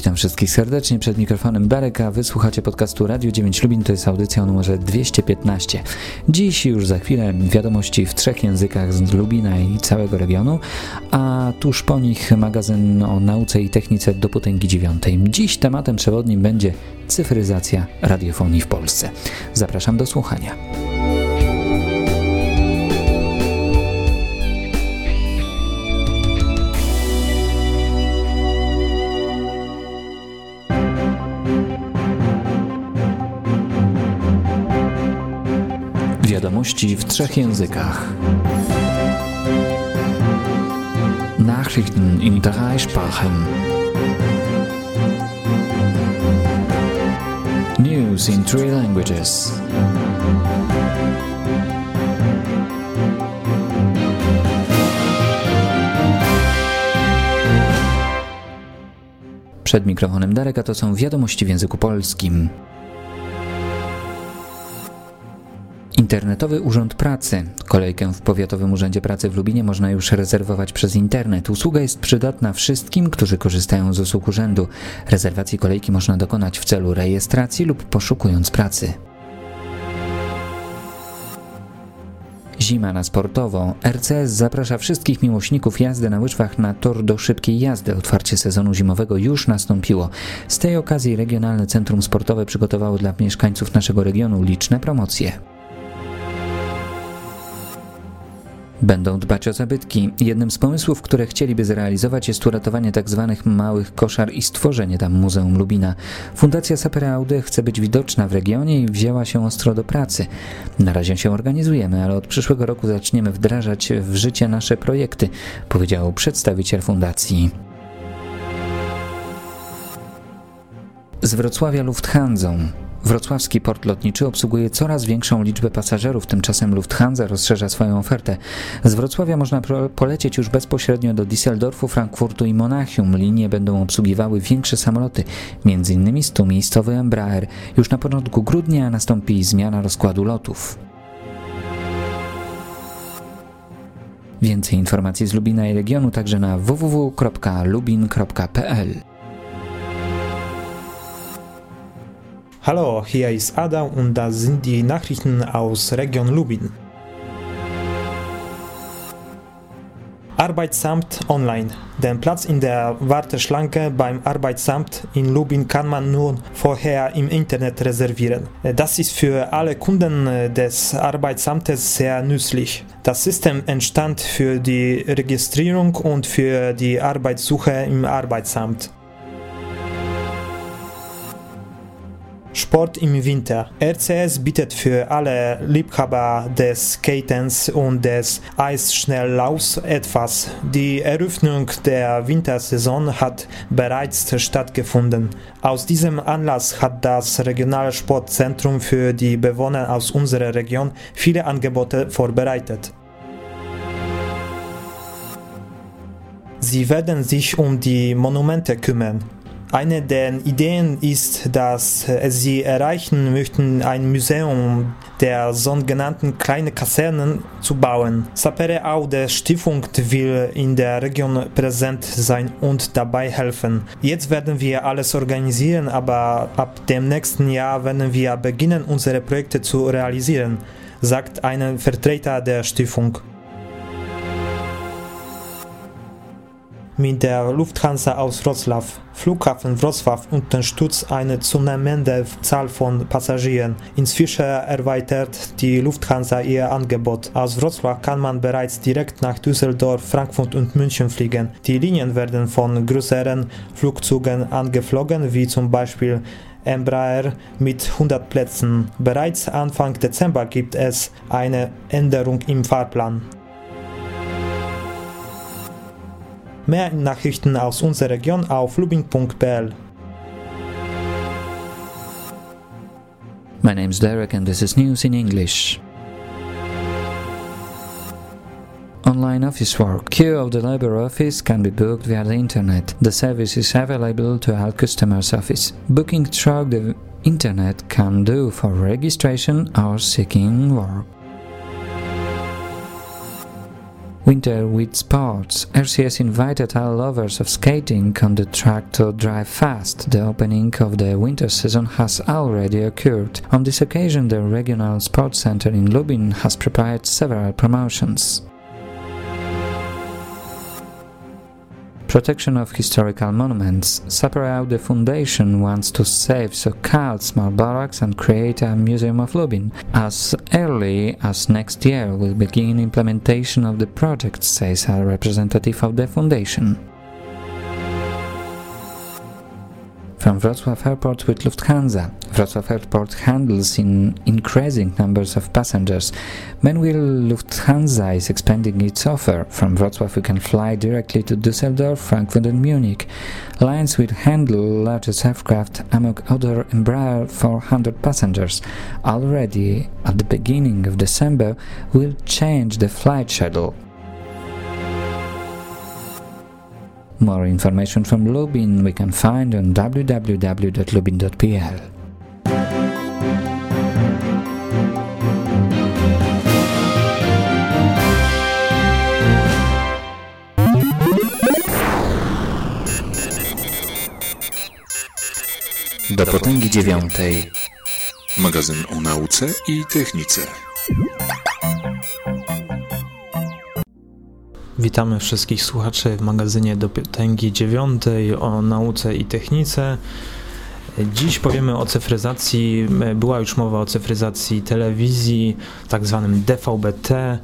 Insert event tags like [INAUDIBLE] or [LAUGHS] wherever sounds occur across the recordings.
Witam wszystkich serdecznie przed mikrofonem Darek, wysłuchacie podcastu Radio 9 Lubin, to jest audycja o numerze 215. Dziś już za chwilę wiadomości w trzech językach z Lubina i całego regionu, a tuż po nich magazyn o nauce i technice do potęgi dziewiątej. Dziś tematem przewodnim będzie cyfryzacja radiofonii w Polsce. Zapraszam do słuchania. Wiadomości w trzech językach. Nachrichten in drei Sprachen. News in three languages. Przed mikrofonem Dareka to są wiadomości w języku polskim. Internetowy Urząd Pracy. Kolejkę w Powiatowym Urzędzie Pracy w Lubinie można już rezerwować przez internet. Usługa jest przydatna wszystkim, którzy korzystają z usług urzędu. Rezerwacji kolejki można dokonać w celu rejestracji lub poszukując pracy. Zima na sportowo. RCS zaprasza wszystkich miłośników jazdy na łyżwach na tor do szybkiej jazdy. Otwarcie sezonu zimowego już nastąpiło. Z tej okazji Regionalne Centrum Sportowe przygotowało dla mieszkańców naszego regionu liczne promocje. Będą dbać o zabytki. Jednym z pomysłów, które chcieliby zrealizować jest uratowanie tzw. Tak małych koszar i stworzenie tam Muzeum Lubina. Fundacja Sapere Aude chce być widoczna w regionie i wzięła się ostro do pracy. Na razie się organizujemy, ale od przyszłego roku zaczniemy wdrażać w życie nasze projekty, powiedział przedstawiciel fundacji. Z Wrocławia Lufthansa. Wrocławski port lotniczy obsługuje coraz większą liczbę pasażerów, tymczasem Lufthansa rozszerza swoją ofertę. Z Wrocławia można polecieć już bezpośrednio do Düsseldorfu, Frankfurtu i Monachium. Linie będą obsługiwały większe samoloty, m.in. 100-miejscowy Embraer. Już na początku grudnia nastąpi zmiana rozkładu lotów. Więcej informacji z Lubina i regionu także na www.lubin.pl. Hallo, hier ist Adam und das sind die Nachrichten aus Region Lubin. Arbeitsamt Online. Den Platz in der Warteschlange beim Arbeitsamt in Lubin kann man nur vorher im Internet reservieren. Das ist für alle Kunden des Arbeitsamtes sehr nützlich. Das System entstand für die Registrierung und für die Arbeitssuche im Arbeitsamt. Sport im Winter. RCS bietet für alle Liebhaber des Skatens und des Eisschnelllaufs etwas. Die Eröffnung der Wintersaison hat bereits stattgefunden. Aus diesem Anlass hat das Regionale Sportzentrum für die Bewohner aus unserer Region viele Angebote vorbereitet. Sie werden sich um die Monumente kümmern. Eine der Ideen ist, dass sie erreichen möchten, ein Museum der sogenannten kleinen Kasernen zu bauen. Sapere Aude Stiftung will in der Region präsent sein und dabei helfen. Jetzt werden wir alles organisieren, aber ab dem nächsten Jahr werden wir beginnen, unsere Projekte zu realisieren, sagt ein Vertreter der Stiftung. Mit der Lufthansa aus Wrocław. Flughafen Wrocław unterstützt eine zunehmende Zahl von Passagieren. Inzwischen erweitert die Lufthansa ihr Angebot. Aus Wrocław kann man bereits direkt nach Düsseldorf, Frankfurt und München fliegen. Die Linien werden von größeren Flugzeugen angeflogen, wie zum Beispiel Embraer mit 100 Plätzen. Bereits Anfang Dezember gibt es eine Änderung im Fahrplan. Mehr Nachrichten aus unserer Region auf lubin.pl. My name is Derek and this is news in English. Online office work. Queue of the Labour Office can be booked via the internet. The service is available to all customers' office. Booking through the internet can do for registration or seeking work. Winter with Sports. RCS invited all lovers of skating on the track to drive fast. The opening of the winter season has already occurred. On this occasion, the regional sports center in Lubin has prepared several promotions. Protection of historical monuments. Saperaud Foundation wants to save so-called small barracks and create a museum of Lubin. As early as next year will begin implementation of the project, says a representative of the foundation. From Wrocław Airport with Lufthansa. Wrocław Airport handles in increasing numbers of passengers. Meanwhile, Lufthansa is expanding its offer. From Wrocław we can fly directly to Düsseldorf, Frankfurt and Munich. Lines will handle largest aircraft among other Embraer 400 passengers. Already at the beginning of December will change the flight schedule. More information from Lubin we can find on www.lubin.pl. Do potęgi dziewiątej. Magazyn o nauce i technice. Witamy wszystkich słuchaczy w magazynie do Potęgi 9 o nauce i technice. Dziś powiemy o cyfryzacji. Była już mowa o cyfryzacji telewizji, tak zwanym DVB-T.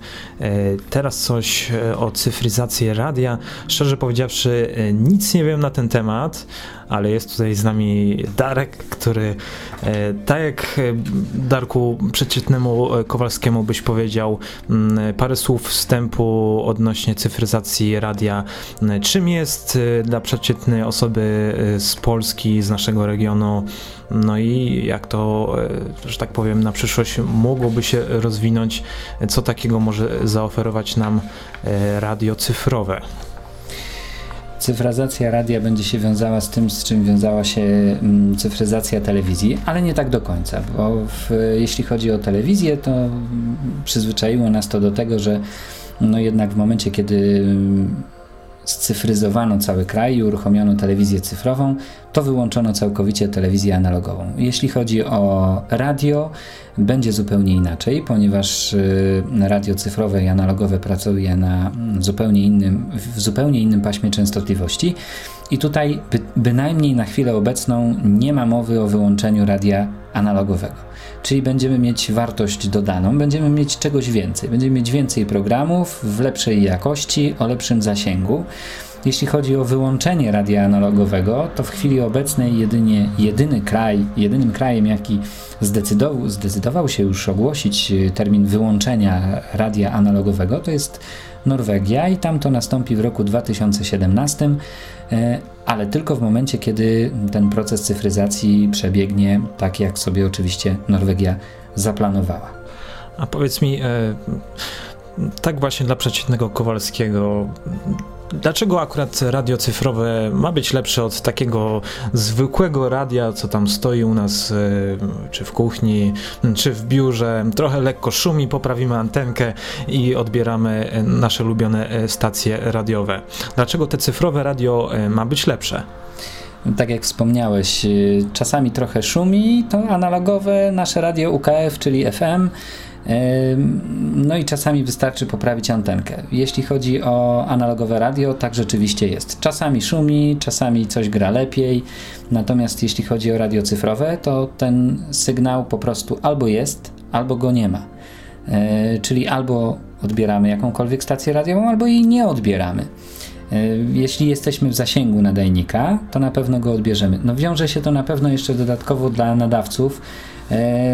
Teraz coś o cyfryzacji radia. Szczerze powiedziawszy, nic nie wiem na ten temat, ale jest tutaj z nami Darek, który e, tak jak e, Darku przeciętnemu e, Kowalskiemu byś powiedział mm, parę słów wstępu odnośnie cyfryzacji radia. Czym jest dla przeciętnej osoby z Polski, z naszego regionu, no i jak to, że tak powiem, na przyszłość mogłoby się rozwinąć, co takiego może zaoferować nam radio cyfrowe? Cyfryzacja radia będzie się wiązała z tym, z czym wiązała się mm, cyfryzacja telewizji, ale nie tak do końca, bo w, jeśli chodzi o telewizję, to przyzwyczaiło nas to do tego, że no jednak w momencie, kiedy scyfryzowano cały kraj i uruchomiono telewizję cyfrową, to wyłączono całkowicie telewizję analogową. Jeśli chodzi o radio, będzie zupełnie inaczej, ponieważ y, radio cyfrowe i analogowe pracuje na mm, zupełnie innym, w zupełnie innym paśmie częstotliwości. I tutaj by, bynajmniej na chwilę obecną nie ma mowy o wyłączeniu radia analogowego. Czyli będziemy mieć wartość dodaną, będziemy mieć czegoś więcej. Będziemy mieć więcej programów w lepszej jakości, o lepszym zasięgu. Jeśli chodzi o wyłączenie radia analogowego, to w chwili obecnej jedynie jedyny kraj, jedynym krajem, jaki zdecydował, zdecydował się już ogłosić y, termin wyłączenia radia analogowego, to jest Norwegia i tam to nastąpi w roku 2017, e, ale tylko w momencie, kiedy ten proces cyfryzacji przebiegnie tak, jak sobie oczywiście Norwegia zaplanowała. A powiedz mi, e, tak właśnie dla przeciętnego Kowalskiego, Dlaczego akurat radio cyfrowe ma być lepsze od takiego zwykłego radia, co tam stoi u nas, e, czy w kuchni, czy w biurze? Trochę lekko szumi, poprawimy antenkę i odbieramy e, nasze ulubione e, stacje radiowe. Dlaczego te cyfrowe radio ma być lepsze? tak jak wspomniałeś, czasami trochę szumi, to analogowe nasze radio UKF, czyli FM, no i czasami wystarczy poprawić antenkę. Jeśli chodzi o analogowe radio, tak rzeczywiście jest. Czasami szumi, czasami coś gra lepiej, natomiast jeśli chodzi o radio cyfrowe, to ten sygnał po prostu albo jest, albo go nie ma. E, czyli albo odbieramy jakąkolwiek stację radiową, albo jej nie odbieramy. E, jeśli jesteśmy w zasięgu nadajnika, to na pewno go odbierzemy. No wiąże się to na pewno jeszcze dodatkowo dla nadawców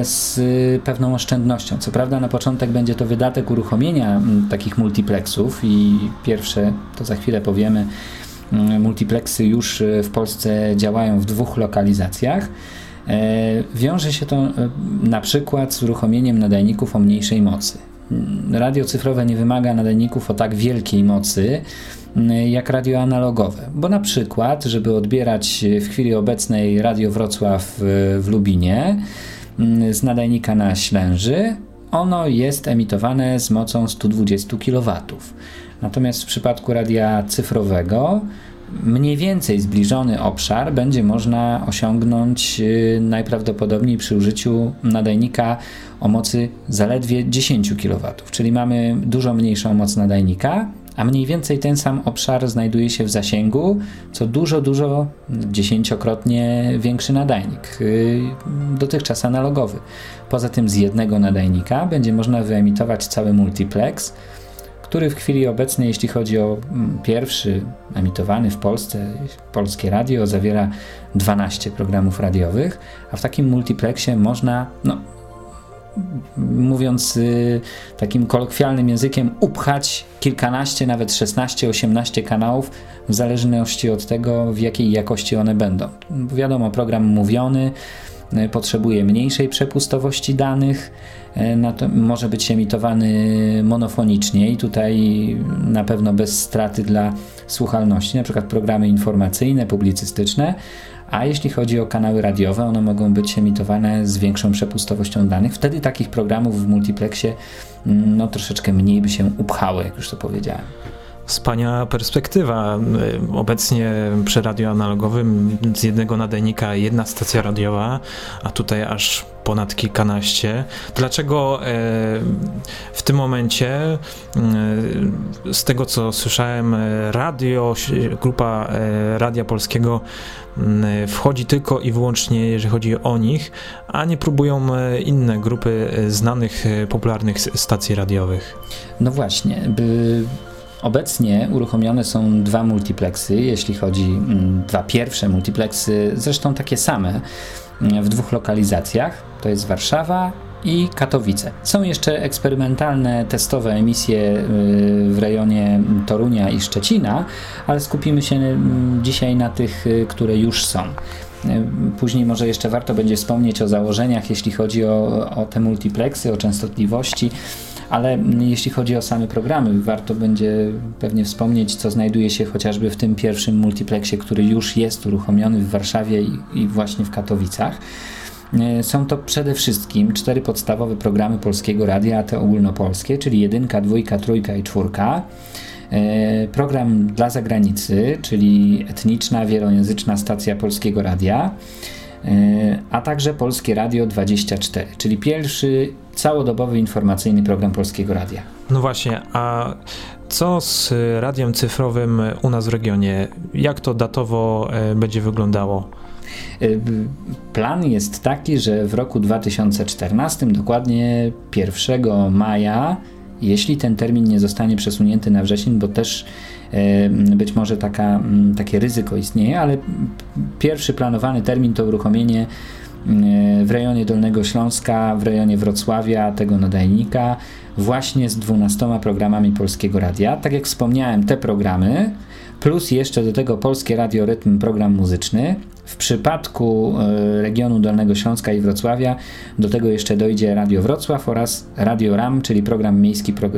z pewną oszczędnością. Co prawda na początek będzie to wydatek uruchomienia takich multiplexów i pierwsze, to za chwilę powiemy, multiplexy już e, w Polsce działają w dwóch lokalizacjach. E, wiąże się to na przykład z uruchomieniem nadajników o mniejszej mocy. Radio cyfrowe nie wymaga nadajników o tak wielkiej mocy jak radio analogowe, bo na przykład, żeby odbierać w chwili obecnej Radio Wrocław w Lubinie, z nadajnika na Ślęży, ono jest emitowane z mocą 120 kW. Natomiast w przypadku radia cyfrowego mniej więcej zbliżony obszar będzie można osiągnąć y, najprawdopodobniej przy użyciu nadajnika o mocy zaledwie 10 kW, czyli mamy dużo mniejszą moc nadajnika, a mniej więcej ten sam obszar znajduje się w zasięgu, co dużo, dużo dziesięciokrotnie większy nadajnik, y, dotychczas analogowy. Poza tym z jednego nadajnika będzie można wyemitować cały multiplex, który w chwili obecnej, jeśli chodzi o mm, pierwszy emitowany w Polsce polskie radio, zawiera 12 programów radiowych, a w takim multiplexie można, no, mówiąc y, takim kolokwialnym językiem, upchać kilkanaście, nawet 16, 18 kanałów, w zależności od tego, w jakiej jakości one będą. Wiadomo, program mówiony y, potrzebuje mniejszej przepustowości danych, y, może być emitowany monofonicznie i tutaj na pewno bez straty dla słuchalności, na przykład programy informacyjne, publicystyczne, a jeśli chodzi o kanały radiowe, one mogą być emitowane z większą przepustowością danych. Wtedy takich programów w multiplexie mm, no, troszeczkę mniej by się upchały, jak już to powiedziałem. Wspaniała perspektywa. Obecnie przy radio analogowym z jednego nadajnika jedna stacja radiowa, a tutaj aż ponad kilkanaście. Dlaczego e, w tym momencie, e, z tego co słyszałem, radio, grupa Radia Polskiego wchodzi tylko i wyłącznie, jeżeli chodzi o nich, a nie próbują inne grupy znanych, popularnych stacji radiowych? No właśnie, by Obecnie uruchomione są dwa multiplexy, jeśli chodzi mm, dwa pierwsze multiplexy, zresztą takie same mm, w dwóch lokalizacjach. To jest Warszawa i Katowice. Są jeszcze eksperymentalne, testowe emisje y, w rejonie Torunia i Szczecina, ale skupimy się mm, dzisiaj na tych, y, które już są. Później może jeszcze warto będzie wspomnieć o założeniach, jeśli chodzi o, o te multiplexy, o częstotliwości ale jeśli chodzi o same programy, warto będzie pewnie wspomnieć, co znajduje się chociażby w tym pierwszym multiplexie, który już jest uruchomiony w Warszawie i, i właśnie w Katowicach. E, są to przede wszystkim cztery podstawowe programy Polskiego Radia, te ogólnopolskie, czyli jedynka, dwójka, trójka i czwórka. E, program dla zagranicy, czyli etniczna, wielojęzyczna stacja Polskiego Radia E, a także Polskie Radio 24, czyli pierwszy całodobowy informacyjny program Polskiego Radia. No właśnie, a co z radiem cyfrowym u nas w regionie? Jak to datowo e, będzie wyglądało? Plan jest taki, że w roku 2014, dokładnie 1 maja, jeśli ten termin nie zostanie przesunięty na wrzesień, bo też być może taka, takie ryzyko istnieje, ale pierwszy planowany termin to uruchomienie w rejonie Dolnego Śląska, w rejonie Wrocławia, tego nadajnika, właśnie z 12 programami Polskiego Radia. Tak jak wspomniałem, te programy, plus jeszcze do tego Polskie Radio Rytm, program muzyczny. W przypadku e, regionu Dolnego Śląska i Wrocławia do tego jeszcze dojdzie Radio Wrocław oraz Radio RAM, czyli program miejski pro, e,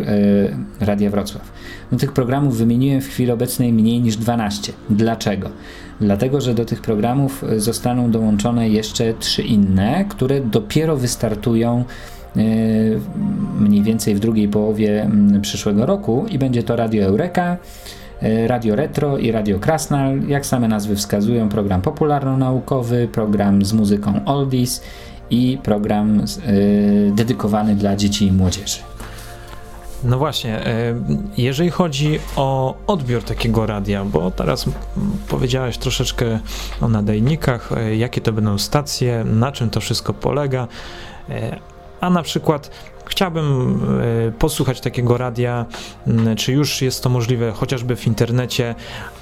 Radia Wrocław. No, tych programów wymieniłem w chwili obecnej mniej niż 12. Dlaczego? Dlatego, że do tych programów e, zostaną dołączone jeszcze trzy inne, które dopiero wystartują mniej więcej w drugiej połowie przyszłego roku i będzie to Radio Eureka, Radio Retro i Radio Krasnal. Jak same nazwy wskazują, program popularno-naukowy, program z muzyką oldies i program yy, dedykowany dla dzieci i młodzieży. No właśnie, e, jeżeli chodzi o odbiór takiego radia, bo teraz powiedziałeś troszeczkę o nadajnikach, jakie to będą stacje, na czym to wszystko polega, a na przykład Chciałbym e, posłuchać takiego radia, czy już jest to możliwe chociażby w internecie,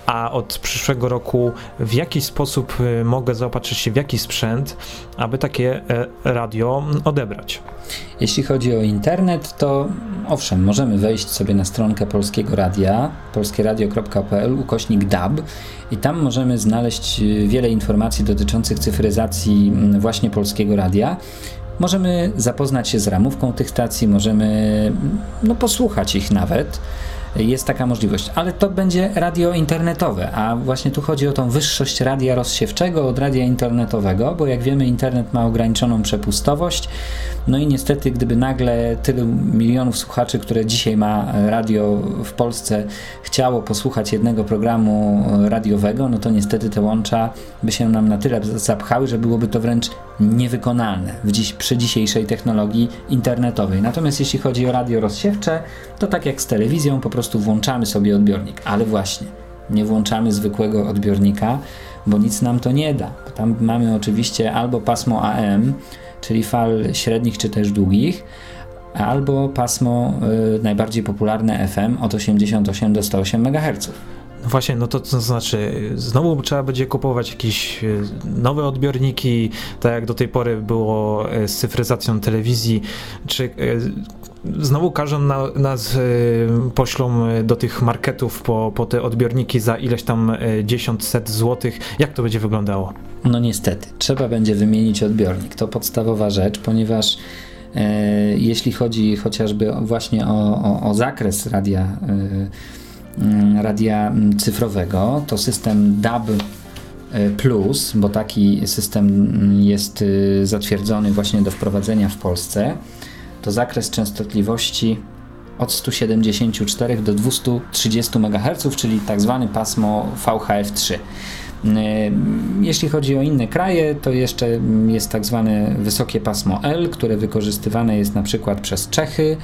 a od przyszłego roku w jaki sposób e, mogę zaopatrzyć się w jakiś sprzęt, aby takie e, radio odebrać. Jeśli chodzi o internet, to owszem, możemy wejść sobie na stronkę Polskiego Radia, polskieradio.pl ukośnik DAB i tam możemy znaleźć wiele informacji dotyczących cyfryzacji właśnie Polskiego Radia. Możemy zapoznać się z ramówką tych stacji, możemy no, posłuchać ich nawet. Jest taka możliwość, ale to będzie radio internetowe, a właśnie tu chodzi o tą wyższość radia rozsiewczego od radia internetowego, bo jak wiemy internet ma ograniczoną przepustowość, no i niestety gdyby nagle tylu milionów słuchaczy, które dzisiaj ma radio w Polsce chciało posłuchać jednego programu radiowego, no to niestety te łącza by się nam na tyle zapchały, że byłoby to wręcz niewykonalne w dziś, przy dzisiejszej technologii internetowej. Natomiast jeśli chodzi o radio rozsiewcze, to tak jak z telewizją, po prostu włączamy sobie odbiornik, ale właśnie nie włączamy zwykłego odbiornika, bo nic nam to nie da. Tam mamy oczywiście albo pasmo AM, czyli fal średnich czy też długich, albo pasmo y, najbardziej popularne FM od 88 do 108 MHz. No właśnie, no to, to znaczy, znowu trzeba będzie kupować jakieś y, nowe odbiorniki, tak jak do tej pory było y, z cyfryzacją telewizji, czy znowu każą na, nas poślą do tych marketów po, po te odbiorniki za ileś tam dziesiąt, set złotych. Jak to będzie wyglądało? No niestety, trzeba będzie wymienić odbiornik. To podstawowa rzecz, ponieważ e, jeśli chodzi chociażby właśnie o, o, o zakres radia, e, radia cyfrowego, to system DAB e, Plus, bo taki system jest e, zatwierdzony właśnie do wprowadzenia w Polsce, to zakres częstotliwości od 174 do 230 MHz, czyli tak zwany pasmo VHF3. E, jeśli chodzi o inne kraje, to jeszcze jest tak zwane wysokie pasmo L, które wykorzystywane jest na przykład przez Czechy, mm,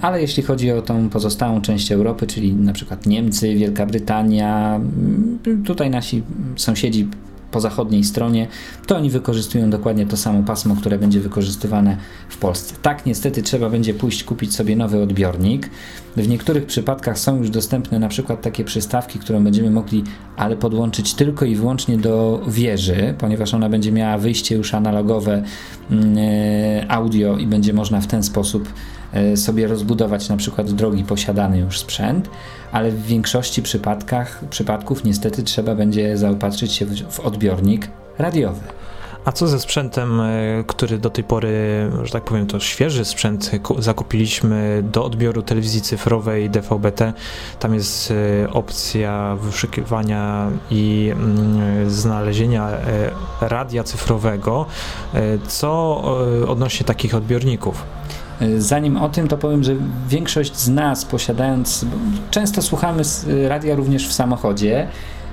ale jeśli chodzi o tą pozostałą część Europy, czyli na przykład Niemcy, Wielka Brytania, mm, tutaj nasi sąsiedzi po zachodniej stronie, to oni wykorzystują dokładnie to samo pasmo, które będzie wykorzystywane w Polsce. Tak, niestety trzeba będzie pójść kupić sobie nowy odbiornik. W niektórych przypadkach są już dostępne na przykład takie przystawki, którą będziemy mogli ale podłączyć tylko i wyłącznie do wieży, ponieważ ona będzie miała wyjście już analogowe mm, e, audio i będzie można w ten sposób sobie rozbudować na przykład drogi posiadany już sprzęt, ale w większości przypadkach, przypadków niestety trzeba będzie zaopatrzyć się w, odbiornik radiowy. A co ze sprzętem, e, który do tej pory, że tak powiem, to świeży sprzęt zakupiliśmy do odbioru telewizji cyfrowej DVB-T? Tam jest e, opcja wyszukiwania i mm, znalezienia e, radia cyfrowego. Co odnośnie takich odbiorników? Zanim o tym, to powiem, że większość z nas posiadając, często słuchamy radia również w samochodzie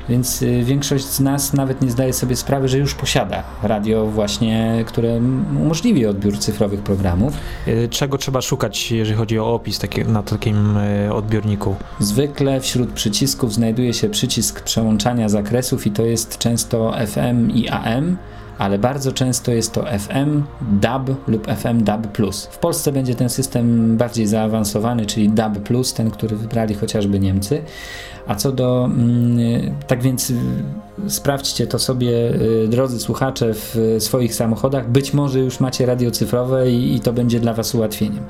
więc y, większość z nas nawet nie zdaje sobie sprawy, że już posiada radio właśnie, które umożliwi odbiór cyfrowych programów. Y, czego trzeba szukać, jeżeli chodzi o opis taki, na takim y, odbiorniku? Zwykle wśród przycisków znajduje się przycisk przełączania zakresów i to jest często FM i AM ale bardzo często jest to FM, DAB lub FM DAB+. W Polsce będzie ten system bardziej zaawansowany, czyli DAB+, ten, który wybrali chociażby Niemcy. A co do, mm, tak więc y, sprawdźcie to sobie, y, drodzy słuchacze, w swoich samochodach. Być może już macie radio cyfrowe i, i to będzie dla Was ułatwieniem.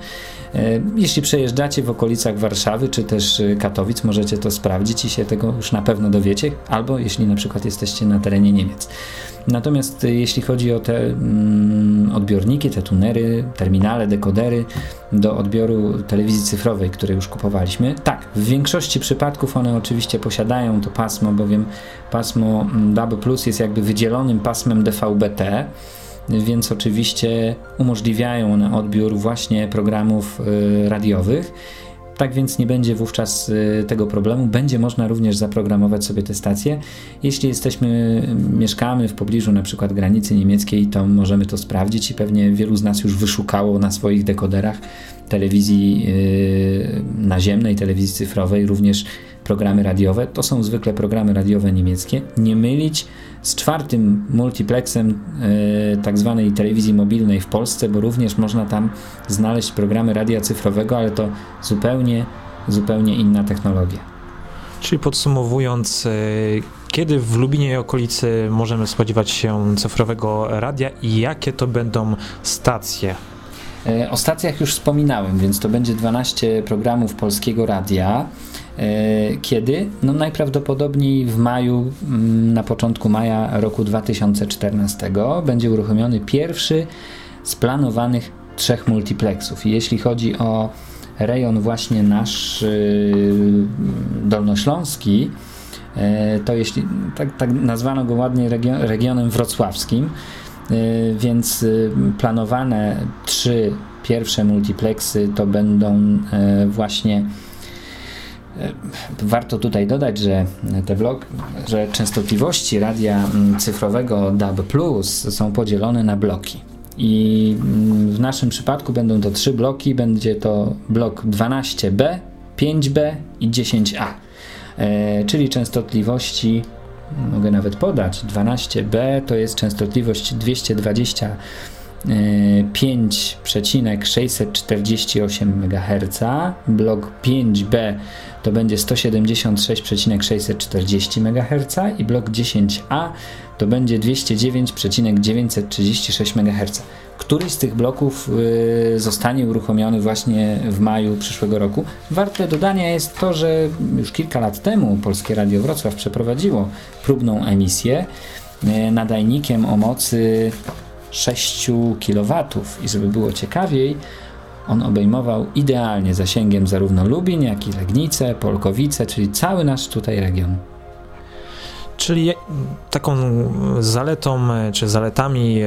E, jeśli przejeżdżacie w okolicach Warszawy czy też y, Katowic, możecie to sprawdzić i się tego już na pewno dowiecie, albo jeśli na przykład jesteście na terenie Niemiec. Natomiast y, jeśli chodzi o te mm, odbiorniki, te tunery, terminale, dekodery do odbioru telewizji cyfrowej, które już kupowaliśmy, tak, w większości przypadków one oczywiście posiadają to pasmo, bowiem pasmo mm, DAB Plus jest jakby wydzielonym pasmem DVB-T, więc oczywiście umożliwiają one odbiór właśnie programów y, radiowych tak więc nie będzie wówczas y, tego problemu. Będzie można również zaprogramować sobie te stacje. Jeśli jesteśmy, mieszkamy w pobliżu na przykład granicy niemieckiej, to możemy to sprawdzić i pewnie wielu z nas już wyszukało na swoich dekoderach telewizji yy, naziemnej, telewizji cyfrowej, również programy radiowe. To są zwykle programy radiowe niemieckie. Nie mylić z czwartym multiplexem yy, tak zwanej telewizji mobilnej w Polsce, bo również można tam znaleźć programy radia cyfrowego, ale to zupełnie, zupełnie inna technologia. Czyli podsumowując, e, kiedy w Lubinie i okolicy możemy spodziewać się cyfrowego radia i jakie to będą stacje? O stacjach już wspominałem, więc to będzie 12 programów polskiego radia. E, kiedy? No najprawdopodobniej w maju, mm, na początku maja roku 2014 będzie uruchomiony pierwszy z planowanych trzech multiplexów. Jeśli chodzi o rejon właśnie nasz y, dolnośląski, e, to jeśli tak, tak nazwano go ładnie region, regionem wrocławskim, e, więc y, planowane trzy pierwsze multiplexy to będą właśnie Warto tutaj dodać, że te blok, że częstotliwości radia mm, cyfrowego DAB Plus są podzielone na bloki. I mm, w naszym przypadku będą to trzy bloki. Będzie to blok 12B, 5B i 10A. E, czyli częstotliwości, mogę nawet podać, 12B to jest częstotliwość 220 5,648 MHz, blok 5B to będzie 176,640 MHz i blok 10A to będzie 209,936 MHz. Któryś z tych bloków y, zostanie uruchomiony właśnie w maju przyszłego roku. Warte dodania jest to, że już kilka lat temu Polskie Radio Wrocław przeprowadziło próbną emisję y, nadajnikiem o mocy 6 kW i żeby było ciekawiej, on obejmował idealnie zasięgiem zarówno Lubin, jak i Legnice, Polkowice, czyli cały nasz tutaj region. Czyli taką zaletą, e, czy zaletami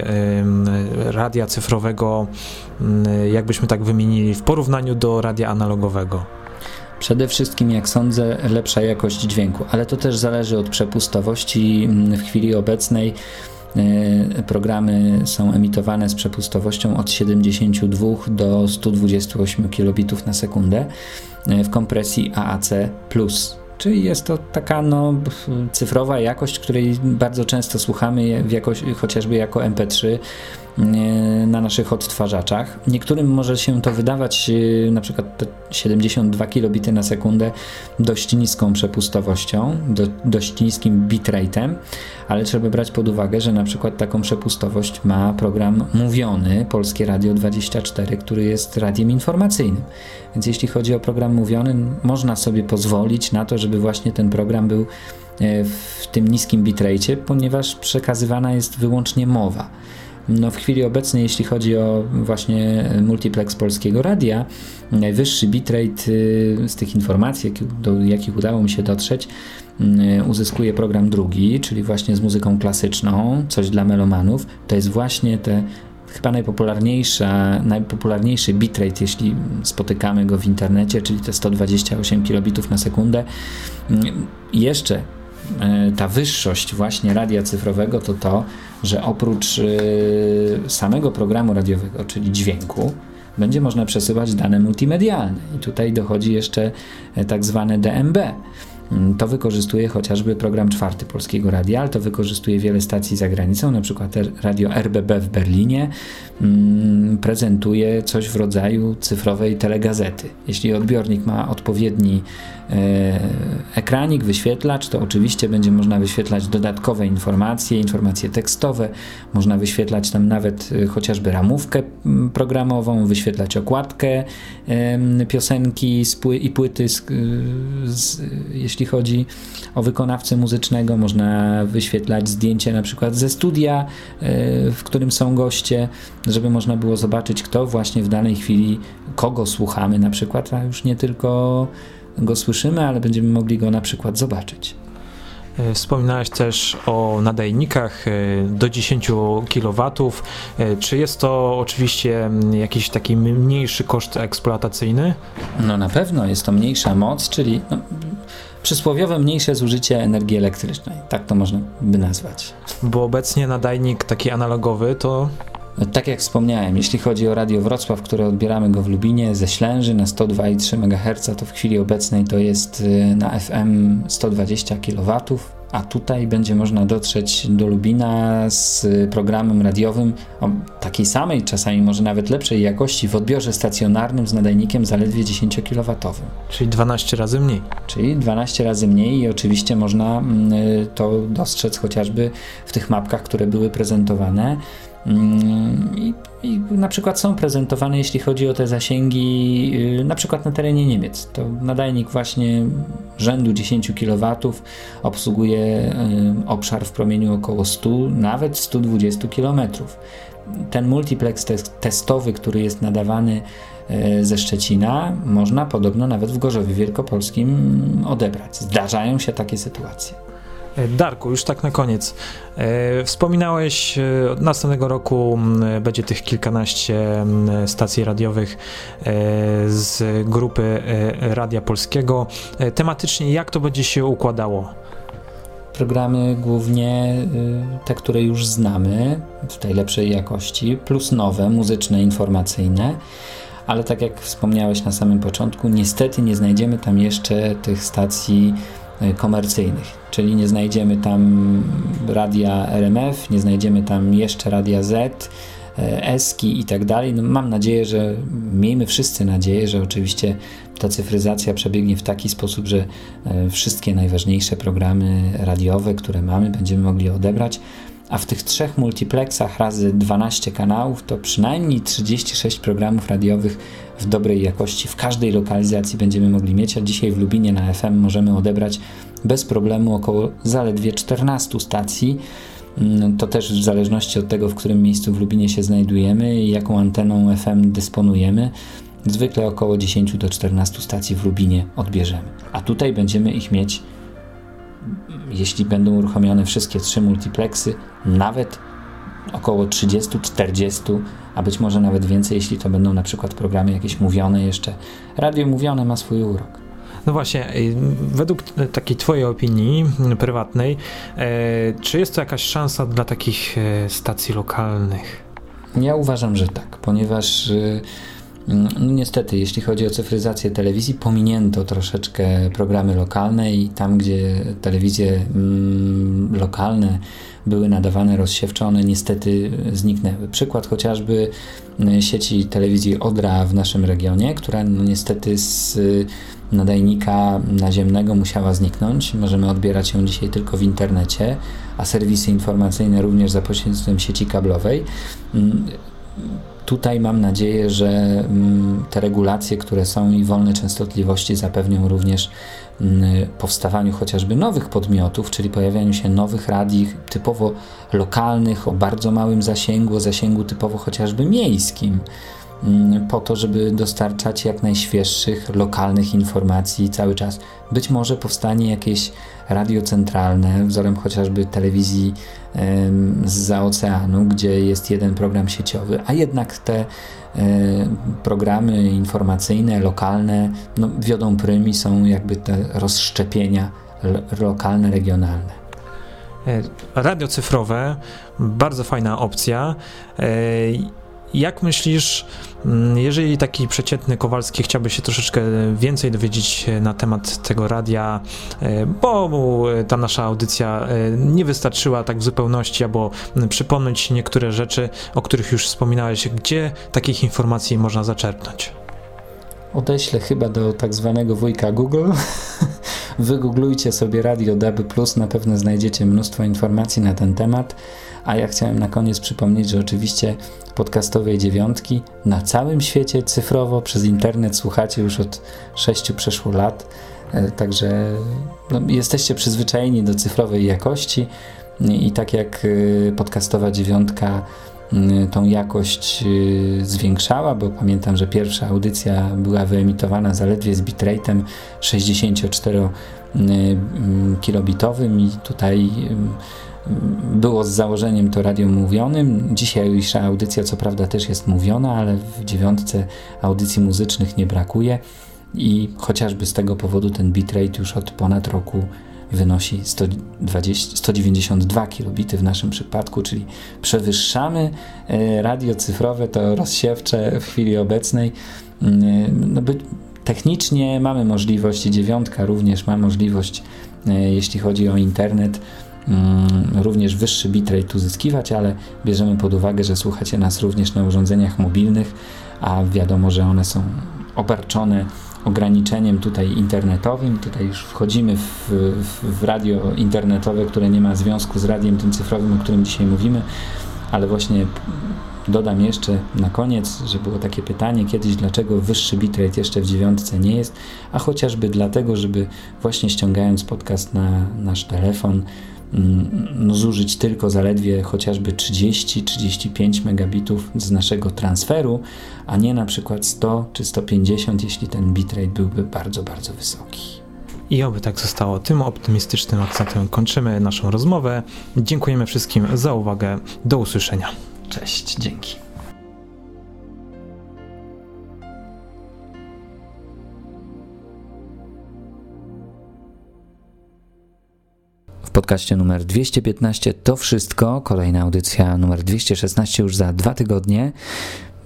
radia cyfrowego, jakbyśmy tak wymienili, w porównaniu do radia analogowego? Przede wszystkim, jak sądzę, lepsza jakość dźwięku, ale to też zależy od przepustowości w chwili obecnej. E, programy są emitowane z przepustowością od 72 do 128 kilobitów na sekundę e, w kompresji AAC+. Czyli jest to taka no, cyfrowa jakość, której bardzo często słuchamy jakoś, chociażby jako MP3 na naszych odtwarzaczach. Niektórym może się to wydawać e, na przykład 72 kilobity na sekundę dość niską przepustowością, do, dość niskim bitrate'em, ale trzeba brać pod uwagę, że na przykład taką przepustowość ma program mówiony Polskie Radio 24, który jest radiem informacyjnym. Więc jeśli chodzi o program mówiony, można sobie pozwolić na to, żeby właśnie ten program był e, w tym niskim bitrate'ie, ponieważ przekazywana jest wyłącznie mowa. No w chwili obecnej, jeśli chodzi o właśnie multiplex polskiego radia, najwyższy bitrate y, z tych informacji, do jakich udało mi się dotrzeć, y, uzyskuje program drugi, czyli właśnie z muzyką klasyczną, coś dla melomanów. To jest właśnie te chyba najpopularniejsza, najpopularniejszy bitrate, jeśli spotykamy go w internecie, czyli te 128 kilobitów na sekundę. Y, jeszcze ta wyższość właśnie radia cyfrowego to to, że oprócz e, samego programu radiowego, czyli dźwięku, będzie można przesyłać dane multimedialne. I tutaj dochodzi jeszcze e, tak zwane DMB. Mm, to wykorzystuje chociażby program czwarty Polskiego Radia, ale to wykorzystuje wiele stacji za granicą, na przykład radio RBB w Berlinie mm, prezentuje coś w rodzaju cyfrowej telegazety. Jeśli odbiornik ma odpowiedni e, ekranik, wyświetlacz, to oczywiście będzie można wyświetlać dodatkowe informacje, informacje tekstowe, można wyświetlać tam nawet e, chociażby ramówkę mm, programową, wyświetlać okładkę e, piosenki i płyty, z, jeśli chodzi o wykonawcę muzycznego. Można wyświetlać zdjęcie na przykład ze studia, e, w którym są goście, żeby można było zobaczyć, kto właśnie w danej chwili, kogo słuchamy na przykład, a już nie tylko go słyszymy, ale będziemy mogli go na przykład zobaczyć. E, wspominałeś też o nadajnikach e, do 10 kW. Czy jest to oczywiście jakiś taki mniejszy koszt eksploatacyjny? No na pewno jest to mniejsza moc, czyli no, przysłowiowe mniejsze zużycie energii elektrycznej. Tak to można by nazwać. Bo obecnie nadajnik taki analogowy to tak jak wspomniałem, jeśli chodzi o Radio Wrocław, które odbieramy go w Lubinie ze Ślęży na 102,3 MHz, to w chwili obecnej to jest y, na FM 120 kW, a tutaj będzie można dotrzeć do Lubina z programem radiowym o takiej samej, czasami może nawet lepszej jakości w odbiorze stacjonarnym z nadajnikiem zaledwie 10 kW. Czyli 12 razy mniej. Czyli 12 razy mniej i oczywiście można mm, to dostrzec chociażby w tych mapkach, które były prezentowane. Mm, I, I, na przykład są prezentowane, jeśli chodzi o te zasięgi, y, na przykład na terenie Niemiec. To nadajnik właśnie rzędu 10 kW obsługuje y, obszar w promieniu około 100, nawet 120 km. ten multiplex testowy, który jest nadawany e, ze Szczecina, można podobno nawet w Gorzowie Wielkopolskim odebrać. Zdarzają się takie sytuacje. E, Darku, już tak na koniec. E, wspominałeś, e, od następnego roku będzie tych kilkanaście stacji radiowych z grupy Radia Polskiego. Tematycznie, jak to będzie się układało? Programy głównie te, które już znamy, w tej lepszej jakości, plus nowe, muzyczne, informacyjne ale tak jak wspomniałeś na samym początku, niestety nie znajdziemy tam jeszcze tych stacji komercyjnych, czyli nie znajdziemy tam radia RMF, nie znajdziemy tam jeszcze radia Z, Eski i tak dalej. No mam nadzieję, że miejmy wszyscy nadzieję, że oczywiście ta cyfryzacja przebiegnie w taki sposób, że e, wszystkie najważniejsze programy radiowe, które mamy, będziemy mogli odebrać. A w tych trzech multiplexach razy 12 kanałów to przynajmniej 36 programów radiowych w dobrej jakości w każdej lokalizacji będziemy mogli mieć, a dzisiaj w Lubinie na FM możemy odebrać bez problemu około zaledwie 14 stacji. Mm, to też w zależności od tego, w którym miejscu w Lubinie się znajdujemy i jaką anteną FM dysponujemy, zwykle około 10 do 14 stacji w Lubinie odbierzemy. A tutaj będziemy ich mieć, jeśli będą uruchomione wszystkie trzy multiplexy, nawet około 30-40, a być może nawet więcej, jeśli to będą na przykład programy jakieś mówione jeszcze. Radio mówione ma swój urok. No właśnie, y, według takiej Twojej opinii prywatnej, e, czy jest to jakaś szansa dla takich e, stacji lokalnych? Ja uważam, że tak, ponieważ y, mm, no niestety, jeśli chodzi o cyfryzację telewizji, pominięto troszeczkę programy lokalne i tam, gdzie telewizje mm, lokalne były nadawane rozsiewcze, one niestety zniknęły. Przykład chociażby e, sieci telewizji Odra w naszym regionie, która no niestety z e, nadajnika naziemnego musiała zniknąć. Możemy odbierać ją dzisiaj tylko w internecie, a serwisy informacyjne również za pośrednictwem sieci kablowej. Mm, tutaj mam nadzieję, że mm, te regulacje, które są i wolne częstotliwości zapewnią również powstawaniu chociażby nowych podmiotów, czyli pojawianiu się nowych radii typowo lokalnych, o bardzo małym zasięgu, o zasięgu typowo chociażby miejskim, po to, żeby dostarczać jak najświeższych, lokalnych informacji cały czas. Być może powstanie jakieś radio centralne, wzorem chociażby telewizji z oceanu, gdzie jest jeden program sieciowy, a jednak te E, programy informacyjne, lokalne, no, wiodą prym i są jakby te rozszczepienia lokalne, regionalne. E, radio cyfrowe, bardzo fajna opcja. E, jak myślisz, mm, jeżeli taki przeciętny Kowalski chciałby się troszeczkę więcej dowiedzieć na temat tego radia, e, bo mu ta nasza audycja e, nie wystarczyła tak w zupełności, albo przypomnieć niektóre rzeczy, o których już wspominałeś, gdzie takich informacji można zaczerpnąć? Odeślę chyba do tak zwanego wujka Google. [LAUGHS] Wygooglujcie sobie Radio DAB+, na pewno znajdziecie mnóstwo informacji na ten temat. A ja chciałem na koniec przypomnieć, że oczywiście podcastowej dziewiątki na całym świecie cyfrowo przez internet słuchacie już od sześciu przeszło lat. E, także no, jesteście przyzwyczajeni do cyfrowej jakości i tak jak e, podcastowa dziewiątka tą jakość e, zwiększała, bo pamiętam, że pierwsza audycja była wyemitowana zaledwie z bitrate'em 64 kilobitowym i tutaj było z założeniem to radio mówionym. Dzisiejsza audycja co prawda też jest mówiona, ale w dziewiątce audycji muzycznych nie brakuje i chociażby z tego powodu ten bitrate już od ponad roku wynosi 120, 192 kilobity w naszym przypadku, czyli przewyższamy e, radio cyfrowe, to rozsiewcze w chwili obecnej. Mm, no by, technicznie mamy możliwość, dziewiątka również ma możliwość, e, jeśli chodzi o internet, również wyższy bitrate uzyskiwać, ale bierzemy pod uwagę, że słuchacie nas również na urządzeniach mobilnych, a wiadomo, że one są obarczone ograniczeniem tutaj internetowym. Tutaj już wchodzimy w, w, w radio internetowe, które nie ma związku z radiem tym cyfrowym, o którym dzisiaj mówimy, ale właśnie dodam jeszcze na koniec, że było takie pytanie kiedyś, dlaczego wyższy bitrate jeszcze w dziewiątce nie jest, a chociażby dlatego, żeby właśnie ściągając podcast na nasz telefon, mm, no, zużyć tylko zaledwie chociażby 30-35 megabitów z naszego transferu, a nie na przykład 100 czy 150, jeśli ten bitrate byłby bardzo, bardzo wysoki. I oby tak zostało. Tym optymistycznym akcentem kończymy naszą rozmowę. Dziękujemy wszystkim za uwagę. Do usłyszenia. Cześć, dzięki. Podcaście numer 215 to wszystko. Kolejna audycja numer 216 już za dwa tygodnie.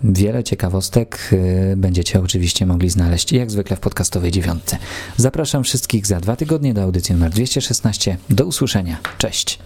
Wiele ciekawostek y, będziecie oczywiście mogli znaleźć jak zwykle w podcastowej dziewiątce. Zapraszam wszystkich za dwa tygodnie do audycji numer 216. Do usłyszenia. Cześć.